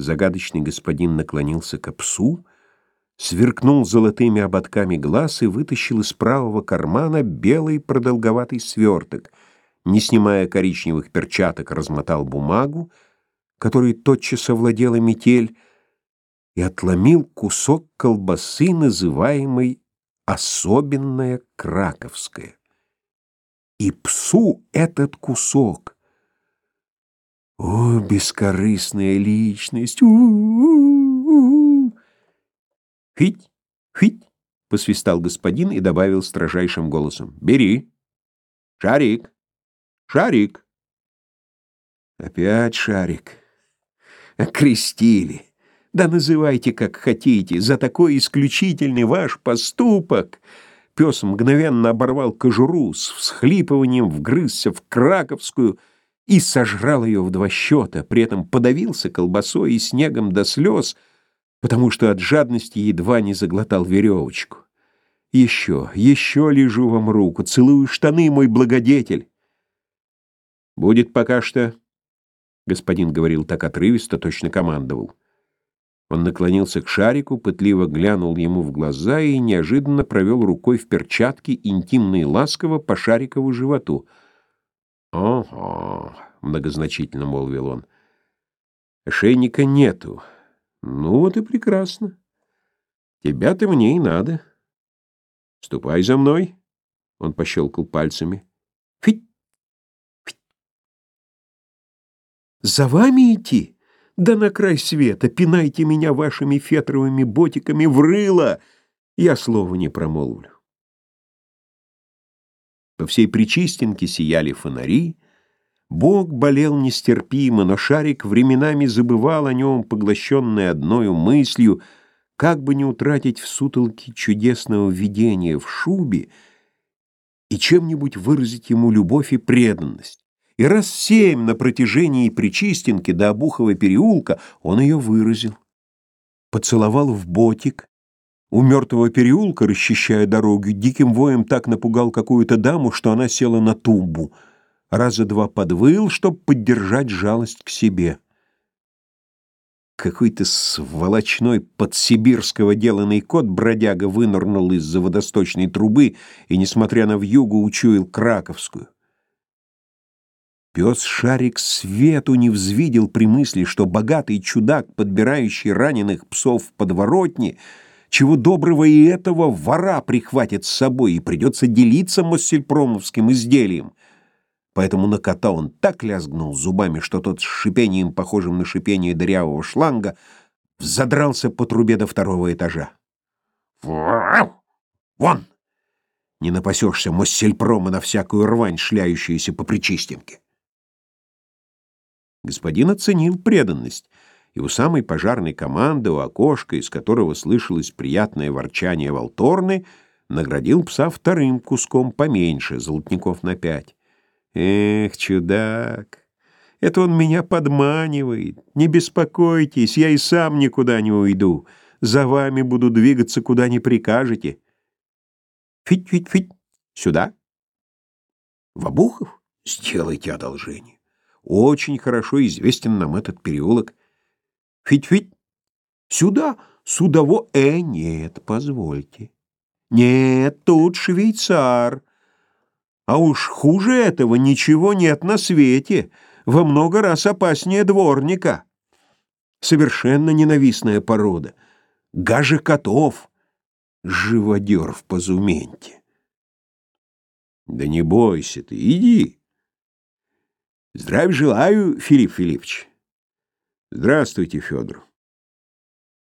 Загадочный господин наклонился к псу, сверкнул золотыми ободками глаз и вытащил из правого кармана белый продолговатый сверток. Не снимая коричневых перчаток, размотал бумагу, которой тотчас овладела метель, и отломил кусок колбасы, называемой «особенная краковская». И псу этот кусок — о, бескорыстная личность! У-у-у-у! Хить, хить, посвистал господин и добавил строжайшим голосом: "Бери. Шарик. Шарик". Опять шарик. Окрестили. Да называйте как хотите, за такой исключительный ваш поступок. Пес мгновенно оборвал кожуру, с всхлипыванием вгрызся в краковскую и сожрал ее в два счета, при этом подавился колбасой и снегом до слез, потому что от жадности едва не заглотал веревочку. Еще, еще лежу вам руку, целую штаны, мой благодетель. Будет пока что, господин говорил так отрывисто, точно командовал. Он наклонился к шарику, пытливо глянул ему в глаза и неожиданно провел рукой в перчатке интимно и ласково по шарикову животу — «Ого», — многозначительно молвил он, — «ошейника нету. Ну вот и прекрасно. Тебя-то мне и надо. Ступай за мной». Он пощелкал пальцами. «Фить! Фить! За вами идти? Да на край света! Пинайте меня вашими фетровыми ботиками в рыло! Я слова не промолвлю». По всей Причистенке сияли фонари. Бог болел нестерпимо, но Шарик временами забывал о нем, поглощенный одною мыслью, как бы не утратить в сутолке чудесного видения в шубе и чем-нибудь выразить ему любовь и преданность. И раз семь на протяжении Причистенки до Обухова переулка он ее выразил. Поцеловал в ботик, у мертвого переулка, расчищая дорогу, диким воем так напугал какую-то даму, что она села на тумбу. Раза два подвыл, чтоб поддержать жалость к себе. Какой-то сволочной подсибирского деланный кот бродяга вынырнул из-за водосточной трубы и, несмотря на вьюгу, учуял краковскую. Пес Шарик свету не взвидел при мысли, что богатый чудак, подбирающий раненых псов в подворотне, — чего доброго и этого вора прихватит с собой, и придется делиться моссельпромовским изделием. Поэтому на кота он так лязгнул зубами, что тот с шипением, похожим на шипение дырявого шланга, задрался по трубе до второго этажа. «Вон! Не напасешься моссельпрома на всякую рвань, шляющуюся по причистенке!» Господин оценил преданность — и у самой пожарной команды, у окошка, из которого слышалось приятное ворчание волторны, наградил пса вторым куском поменьше, золотников на пять. Эх, чудак, это он меня подманивает. Не беспокойтесь, я и сам никуда не уйду. За вами буду двигаться, куда не прикажете. Фить-фить-фить, сюда. В Обухов сделайте одолжение. Очень хорошо известен нам этот переулок. Фить-фить. Сюда, судово... Э, нет, позвольте. Нет, тут швейцар. А уж хуже этого ничего нет на свете. Во много раз опаснее дворника. Совершенно ненавистная порода. Гаже котов. Живодер в позументе. Да не бойся ты, иди. Здравия желаю, Филипп Филиппович. Здравствуйте, Федор.